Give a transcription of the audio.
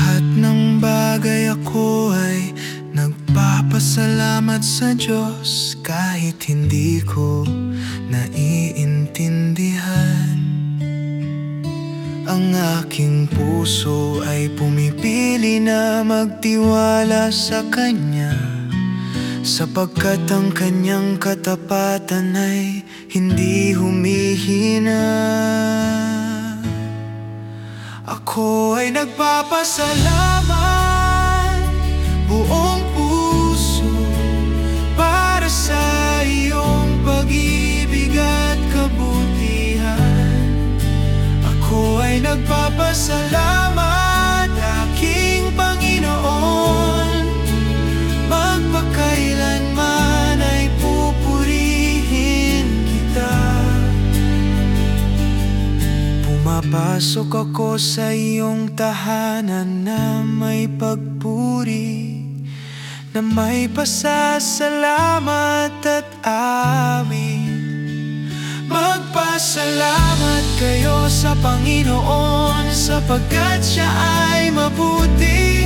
Lahat ng bagay ako ay nagpapasalamat sa Diyos kahit hindi ko naiintindihan. Ang aking puso ay pumipili na magtiwala sa Kanya Sapagkat ang Kanyang katapatan ay hindi humihina Ako ay nagpapasalamat buong puso Para sa iyong pag-ibig at kabutihan. Ako ay nagpapasalamat Pumapasok ako sa iyong tahanan na may pagpuri Na may pasasalamat at amin. Magpasalamat kayo sa Panginoon Sapagkat siya ay mabuti